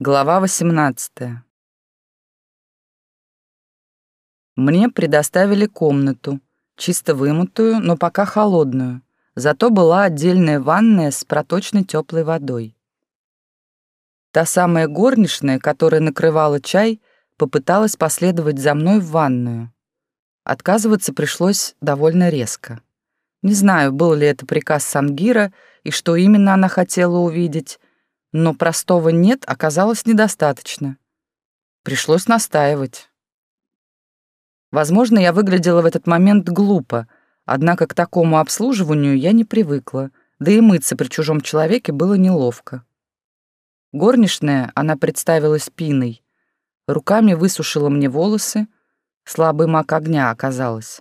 Глава 18. Мне предоставили комнату, чисто вымытую, но пока холодную. Зато была отдельная ванная с проточной теплой водой. Та самая горничная, которая накрывала чай, попыталась последовать за мной в ванную. Отказываться пришлось довольно резко. Не знаю, был ли это приказ Сангира и что именно она хотела увидеть, но простого «нет» оказалось недостаточно. Пришлось настаивать. Возможно, я выглядела в этот момент глупо, однако к такому обслуживанию я не привыкла, да и мыться при чужом человеке было неловко. Горничная, она представилась пиной, руками высушила мне волосы, слабый мак огня оказалась.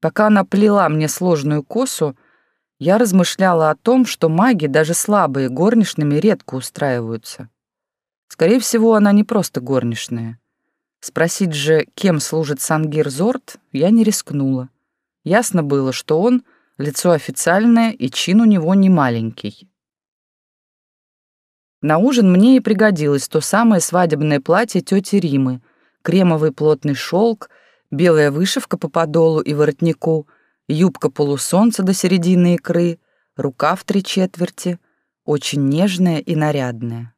Пока она плела мне сложную косу, я размышляла о том, что маги, даже слабые, горничными редко устраиваются. Скорее всего, она не просто горничная. Спросить же, кем служит Сангир Зорт, я не рискнула. Ясно было, что он — лицо официальное, и чин у него не маленький. На ужин мне и пригодилось то самое свадебное платье тети Римы, кремовый плотный шелк, белая вышивка по подолу и воротнику — юбка полусолнца до середины икры, рука в три четверти, очень нежная и нарядная.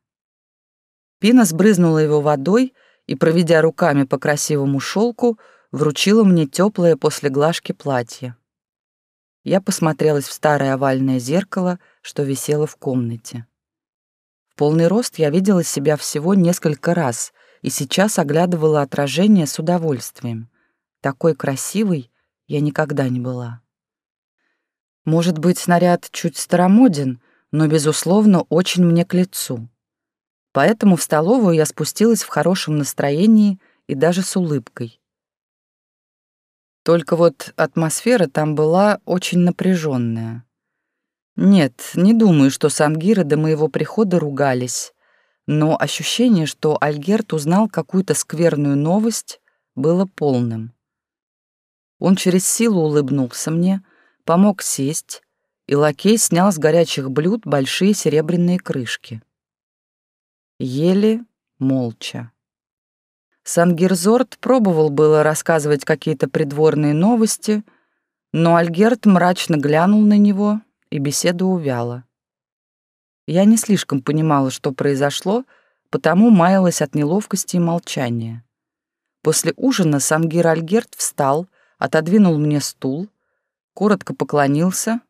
Пина сбрызнула его водой и, проведя руками по красивому шелку, вручила мне теплое после глажки платье. Я посмотрелась в старое овальное зеркало, что висело в комнате. В полный рост я видела себя всего несколько раз и сейчас оглядывала отражение с удовольствием. Такой красивый я никогда не была. Может быть, снаряд чуть старомоден, но, безусловно, очень мне к лицу. Поэтому в столовую я спустилась в хорошем настроении и даже с улыбкой. Только вот атмосфера там была очень напряженная. Нет, не думаю, что сангиры до моего прихода ругались, но ощущение, что Альгерт узнал какую-то скверную новость, было полным. Он через силу улыбнулся мне, помог сесть, и лакей снял с горячих блюд большие серебряные крышки. Ели молча. Сангирзорт пробовал было рассказывать какие-то придворные новости, но Альгерт мрачно глянул на него, и беседа увяла. Я не слишком понимала, что произошло, потому маялась от неловкости и молчания. После ужина Сангир Альгерт встал, отодвинул мне стул, коротко поклонился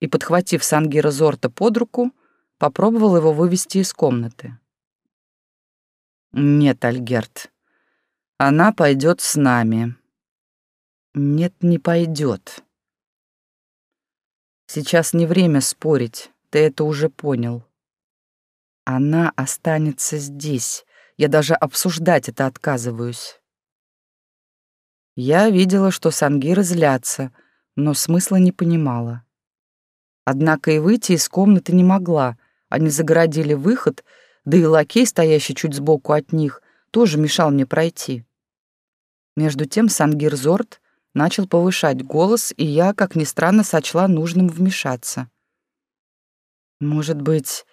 и, подхватив Сангира Зорта под руку, попробовал его вывести из комнаты. «Нет, Альгерт, она пойдет с нами». «Нет, не пойдет. Сейчас не время спорить, ты это уже понял. Она останется здесь, я даже обсуждать это отказываюсь». Я видела, что сангиры злятся, но смысла не понимала. Однако и выйти из комнаты не могла. Они загородили выход, да и лакей, стоящий чуть сбоку от них, тоже мешал мне пройти. Между тем Сангир Зорт начал повышать голос, и я, как ни странно, сочла нужным вмешаться. «Может быть,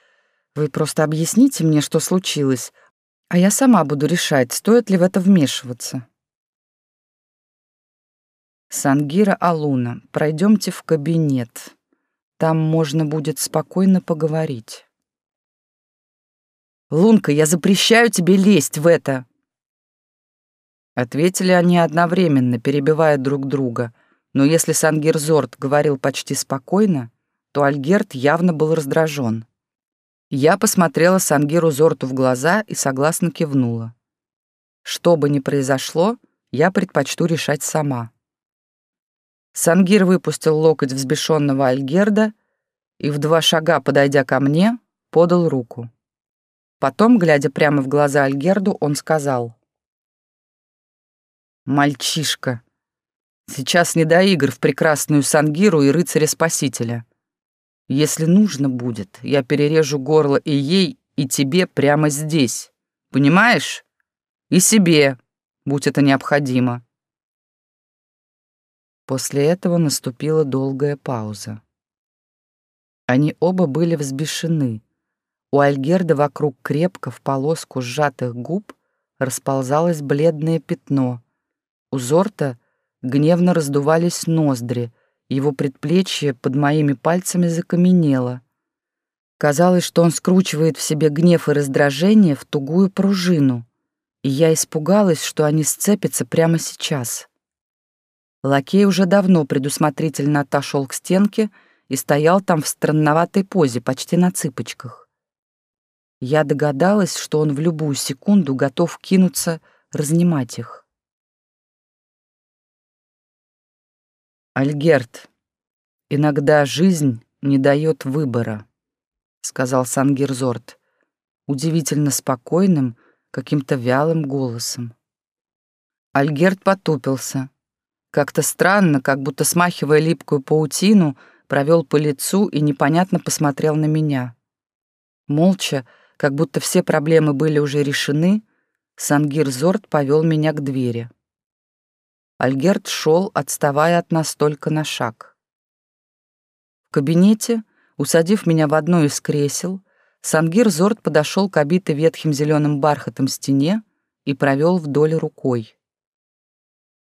вы просто объясните мне, что случилось, а я сама буду решать, стоит ли в это вмешиваться?» Сангира Алуна, пройдемте в кабинет. Там можно будет спокойно поговорить. Лунка, я запрещаю тебе лезть в это. Ответили они одновременно, перебивая друг друга. Но если Сангир Зорт говорил почти спокойно, то Альгерт явно был раздражен. Я посмотрела Сангиру Зорту в глаза и согласно кивнула. Что бы ни произошло, я предпочту решать сама. Сангир выпустил локоть взбешенного Альгерда и, в два шага подойдя ко мне, подал руку. Потом, глядя прямо в глаза Альгерду, он сказал. «Мальчишка, сейчас не до игр в прекрасную Сангиру и рыцаря-спасителя. Если нужно будет, я перережу горло и ей, и тебе прямо здесь. Понимаешь? И себе, будь это необходимо. После этого наступила долгая пауза. Они оба были взбешены. У Альгерда вокруг крепко в полоску сжатых губ расползалось бледное пятно. У Зорта гневно раздувались ноздри, его предплечье под моими пальцами закаменело. Казалось, что он скручивает в себе гнев и раздражение в тугую пружину, и я испугалась, что они сцепятся прямо сейчас. Лакей уже давно предусмотрительно отошел к стенке и стоял там в странноватой позе, почти на цыпочках. Я догадалась, что он в любую секунду готов кинуться разнимать их. Альгерт, иногда жизнь не дает выбора сказал Сангирзорт, удивительно спокойным, каким-то вялым голосом. Альгерт потупился. Как-то странно, как будто смахивая липкую паутину, провел по лицу и непонятно посмотрел на меня. Молча, как будто все проблемы были уже решены, Сангирзорт повел меня к двери. Альгерт шел, отставая от нас только на шаг. В кабинете — Усадив меня в одно из кресел, Сангир Зорд подошел к обитой ветхим зеленым бархатом стене и провел вдоль рукой.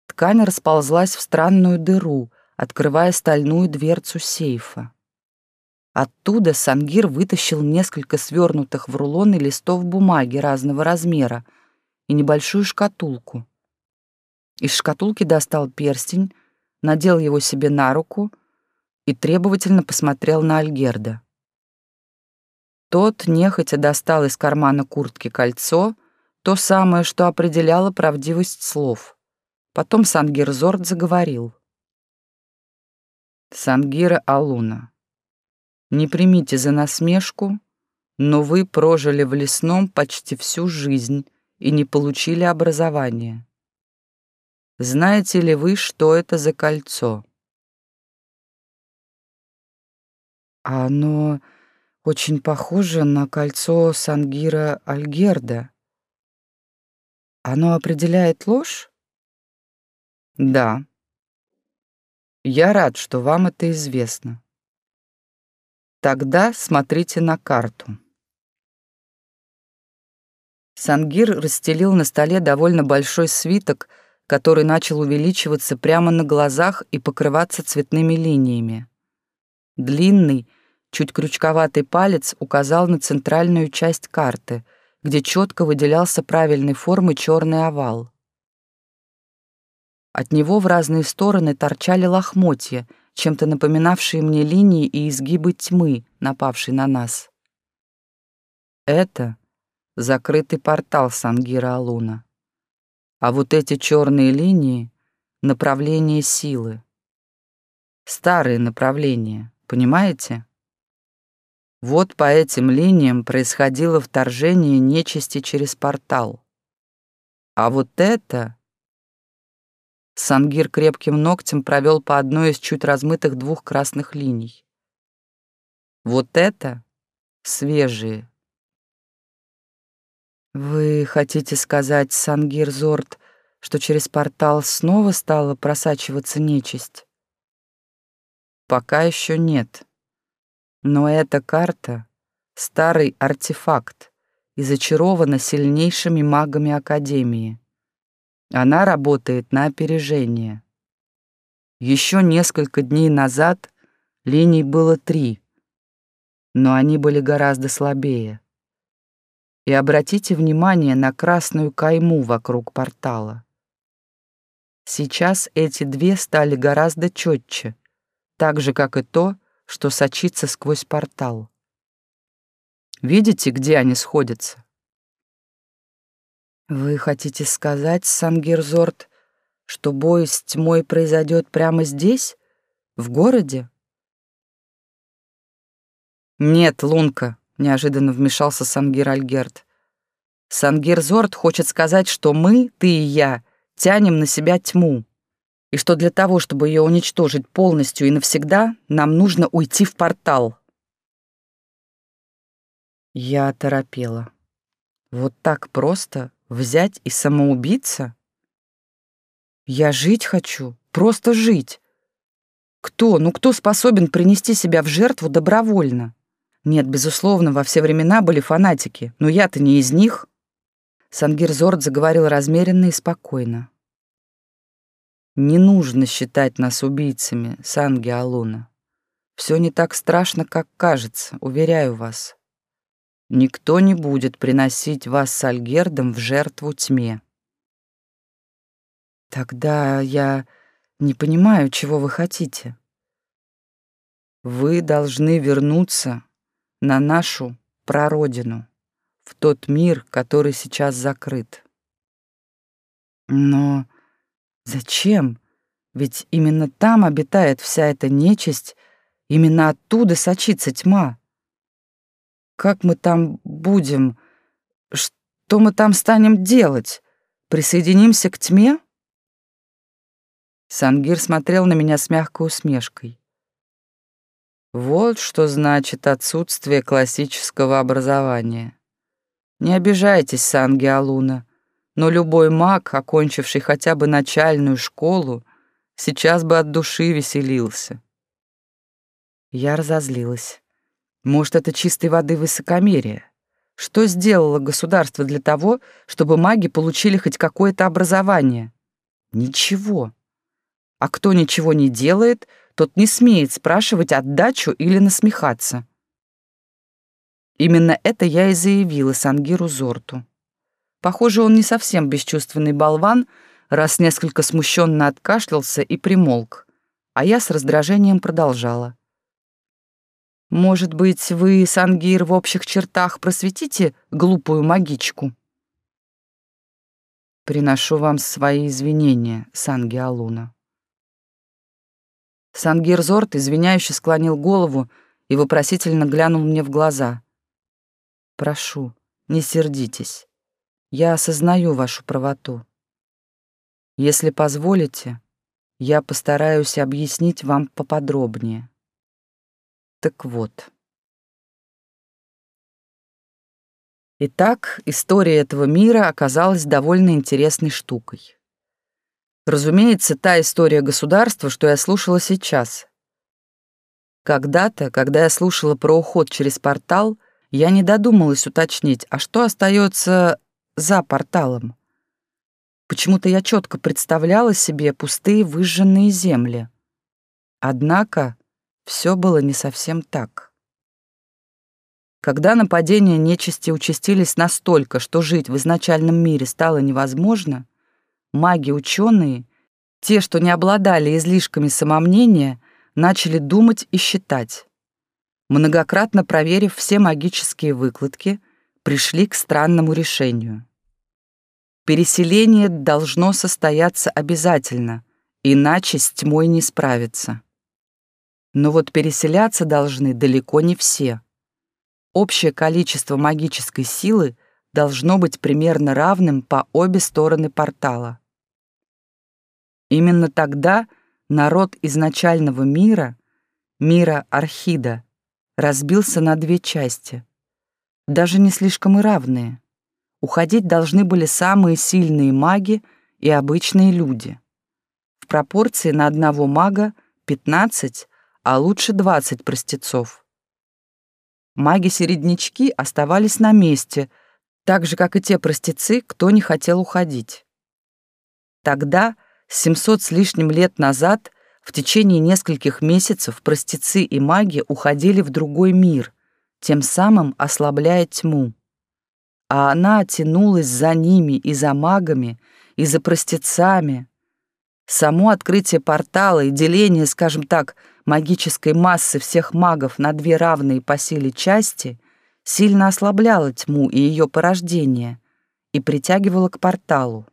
Ткань расползлась в странную дыру, открывая стальную дверцу сейфа. Оттуда Сангир вытащил несколько свернутых в рулоны листов бумаги разного размера и небольшую шкатулку. Из шкатулки достал перстень, надел его себе на руку и требовательно посмотрел на Альгерда. Тот нехотя достал из кармана куртки кольцо, то самое, что определяло правдивость слов. Потом Сангирзорд заговорил. «Сангира Алуна, не примите за насмешку, но вы прожили в лесном почти всю жизнь и не получили образования. Знаете ли вы, что это за кольцо?» Оно очень похоже на кольцо Сангира Альгерда. Оно определяет ложь? Да. Я рад, что вам это известно. Тогда смотрите на карту. Сангир расстелил на столе довольно большой свиток, который начал увеличиваться прямо на глазах и покрываться цветными линиями. Длинный, Чуть крючковатый палец указал на центральную часть карты, где четко выделялся правильной формы черный овал. От него в разные стороны торчали лохмотья, чем-то напоминавшие мне линии и изгибы тьмы, напавшей на нас. Это закрытый портал Сангира Алуна. А вот эти черные линии — направление силы. Старые направления, понимаете? Вот по этим линиям происходило вторжение нечисти через портал. А вот это... Сангир крепким ногтем провел по одной из чуть размытых двух красных линий. Вот это свежие. Вы хотите сказать, Сангир Зорт, что через портал снова стала просачиваться нечисть? Пока еще нет. Но эта карта — старый артефакт и зачарована сильнейшими магами Академии. Она работает на опережение. Еще несколько дней назад линий было три, но они были гораздо слабее. И обратите внимание на красную кайму вокруг портала. Сейчас эти две стали гораздо четче, так же, как и то, что сочится сквозь портал. Видите, где они сходятся? Вы хотите сказать, Сангирзорт, что бой с тьмой произойдет прямо здесь, в городе? Нет, Лунка, неожиданно вмешался Сангир Альгерт. Сангирзорт хочет сказать, что мы, ты и я, тянем на себя тьму и что для того, чтобы ее уничтожить полностью и навсегда, нам нужно уйти в портал. Я торопела. Вот так просто взять и самоубиться? Я жить хочу, просто жить. Кто, ну кто способен принести себя в жертву добровольно? Нет, безусловно, во все времена были фанатики, но я-то не из них. Сангир Зорд заговорил размеренно и спокойно. Не нужно считать нас убийцами, Санги Алуна. Все не так страшно, как кажется, уверяю вас. Никто не будет приносить вас с Альгердом в жертву тьме. Тогда я не понимаю, чего вы хотите. Вы должны вернуться на нашу прародину, в тот мир, который сейчас закрыт. Но зачем? Ведь именно там обитает вся эта нечисть, именно оттуда сочится тьма. Как мы там будем? Что мы там станем делать? Присоединимся к тьме? Сангир смотрел на меня с мягкой усмешкой. Вот что значит отсутствие классического образования. Не обижайтесь, Санги Алуна, но любой маг, окончивший хотя бы начальную школу, сейчас бы от души веселился. Я разозлилась. Может, это чистой воды высокомерие? Что сделало государство для того, чтобы маги получили хоть какое-то образование? Ничего. А кто ничего не делает, тот не смеет спрашивать отдачу или насмехаться. Именно это я и заявила Сангиру Зорту. Похоже, он не совсем бесчувственный болван, раз несколько смущенно откашлялся и примолк, а я с раздражением продолжала. «Может быть, вы, Сангир, в общих чертах просветите глупую магичку?» «Приношу вам свои извинения, Санги Алуна», Сангирзорт извиняюще склонил голову и вопросительно глянул мне в глаза. «Прошу, не сердитесь. Я осознаю вашу правоту. Если позволите, я постараюсь объяснить вам поподробнее. Так вот. Итак, история этого мира оказалась довольно интересной штукой. Разумеется, та история государства, что я слушала сейчас. Когда-то, когда я слушала про уход через портал, я не додумалась уточнить, а что остается за порталом. Почему-то я четко представляла себе пустые выжженные земли. Однако все было не совсем так. Когда нападения нечисти участились настолько, что жить в изначальном мире стало невозможно, маги-ученые, те, что не обладали излишками самомнения, начали думать и считать. Многократно проверив все магические выкладки, пришли к странному решению. Переселение должно состояться обязательно, иначе с тьмой не справиться. Но вот переселяться должны далеко не все. Общее количество магической силы должно быть примерно равным по обе стороны портала. Именно тогда народ изначального мира, мира Архида, разбился на две части, даже не слишком и равные. Уходить должны были самые сильные маги и обычные люди. В пропорции на одного мага 15, а лучше 20 простецов. Маги-середнячки оставались на месте, так же, как и те простецы, кто не хотел уходить. Тогда 700 с лишним лет назад в течение нескольких месяцев простецы и маги уходили в другой мир, тем самым ослабляя тьму. А она тянулась за ними и за магами, и за простецами. Само открытие портала и деление, скажем так, магической массы всех магов на две равные по силе части сильно ослабляло тьму и ее порождение и притягивало к порталу.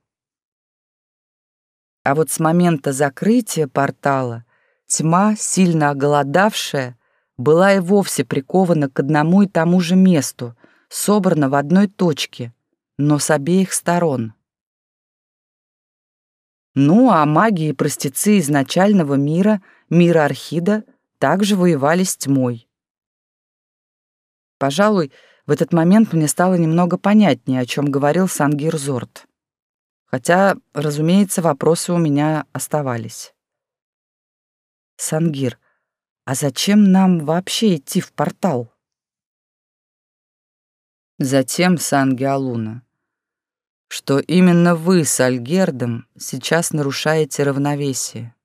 А вот с момента закрытия портала тьма, сильно оголодавшая, была и вовсе прикована к одному и тому же месту, собрана в одной точке, но с обеих сторон. Ну, а маги и простецы изначального мира, мира Архида, также воевали с тьмой. Пожалуй, в этот момент мне стало немного понятнее, о чем говорил Сангир Зорт. Хотя, разумеется, вопросы у меня оставались. «Сангир, а зачем нам вообще идти в портал?» Затем Сан-Геолуна, что именно вы с Альгердом сейчас нарушаете равновесие.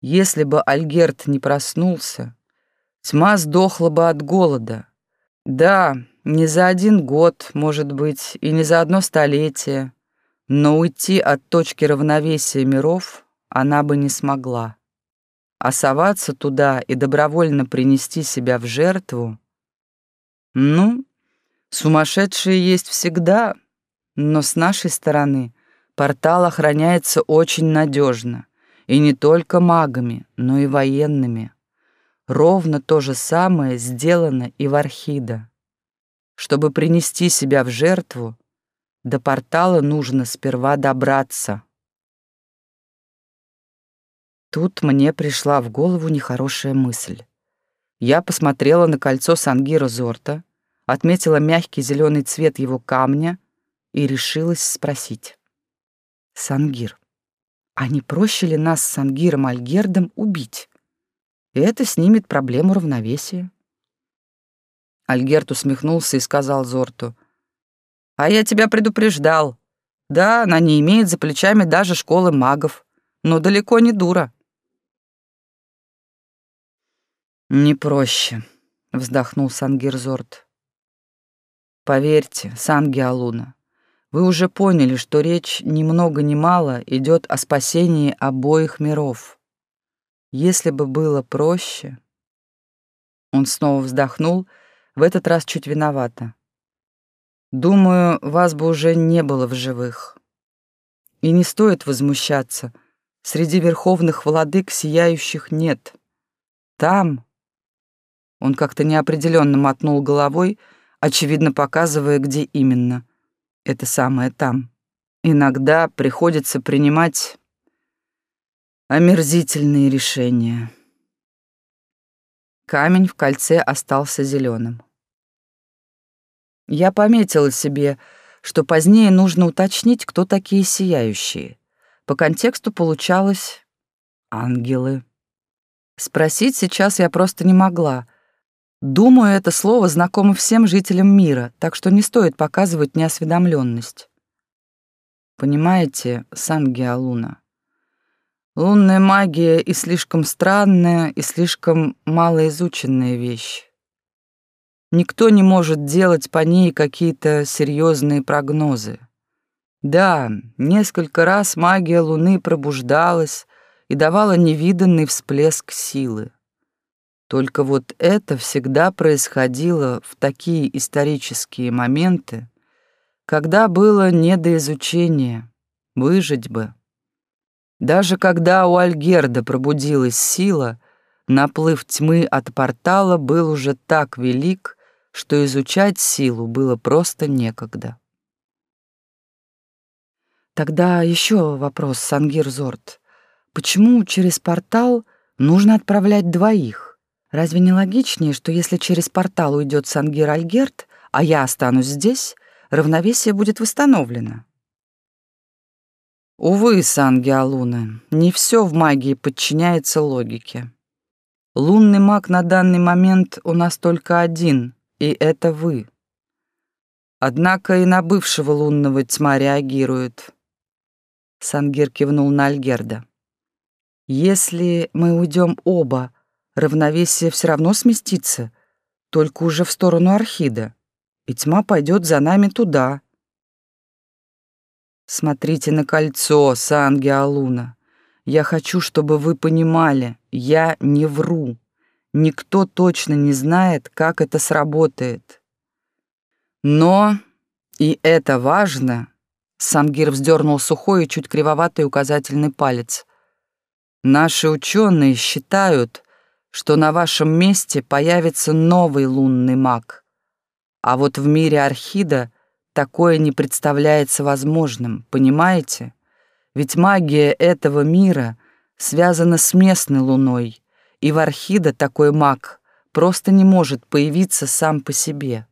Если бы Альгерд не проснулся, тьма сдохла бы от голода. Да, не за один год, может быть, и не за одно столетие, но уйти от точки равновесия миров она бы не смогла. А соваться туда и добровольно принести себя в жертву — ну, Сумасшедшие есть всегда, но с нашей стороны портал охраняется очень надежно, и не только магами, но и военными. Ровно то же самое сделано и в Архида. Чтобы принести себя в жертву, до портала нужно сперва добраться. Тут мне пришла в голову нехорошая мысль. Я посмотрела на кольцо Сангира Зорта, отметила мягкий зеленый цвет его камня и решилась спросить. «Сангир, а не проще ли нас с Сангиром Альгердом убить? Это снимет проблему равновесия». Альгерт усмехнулся и сказал Зорту. «А я тебя предупреждал. Да, она не имеет за плечами даже школы магов, но далеко не дура». «Не проще», — вздохнул Сангир Зорт. Поверьте, Сан-Геолуна, вы уже поняли, что речь ни много ни мало идет о спасении обоих миров. Если бы было проще... Он снова вздохнул, в этот раз чуть виновато. Думаю, вас бы уже не было в живых. И не стоит возмущаться. Среди верховных владык сияющих нет. Там... Он как-то неопределенно мотнул головой, очевидно показывая, где именно. Это самое там. Иногда приходится принимать омерзительные решения. Камень в кольце остался зеленым. Я пометила себе, что позднее нужно уточнить, кто такие сияющие. По контексту получалось «ангелы». Спросить сейчас я просто не могла, Думаю, это слово знакомо всем жителям мира, так что не стоит показывать неосведомленность. Понимаете, Сангиалуна, лунная магия и слишком странная, и слишком малоизученная вещь. Никто не может делать по ней какие-то серьезные прогнозы. Да, несколько раз магия Луны пробуждалась и давала невиданный всплеск силы. Только вот это всегда происходило в такие исторические моменты, когда было не до изучения, выжить бы. Даже когда у Альгерда пробудилась сила, наплыв тьмы от портала был уже так велик, что изучать силу было просто некогда. Тогда еще вопрос, Сангир Зорт. Почему через портал нужно отправлять двоих? Разве не логичнее, что если через портал уйдет Сангир Альгерт, а я останусь здесь, равновесие будет восстановлено? Увы, Сангиалуна, не все в магии подчиняется логике. Лунный маг на данный момент у нас только один, и это вы. Однако и на бывшего лунного тьма реагирует. Сангир кивнул на Альгерда. Если мы уйдем оба, равновесие все равно сместится, только уже в сторону Архида, и тьма пойдет за нами туда. Смотрите на кольцо, Сангиалуна. Я хочу, чтобы вы понимали, я не вру. Никто точно не знает, как это сработает. Но, и это важно, Сангир вздернул сухой и чуть кривоватый указательный палец. Наши ученые считают, что на вашем месте появится новый лунный маг. А вот в мире Архида такое не представляется возможным, понимаете? Ведь магия этого мира связана с местной луной, и в Архида такой маг просто не может появиться сам по себе.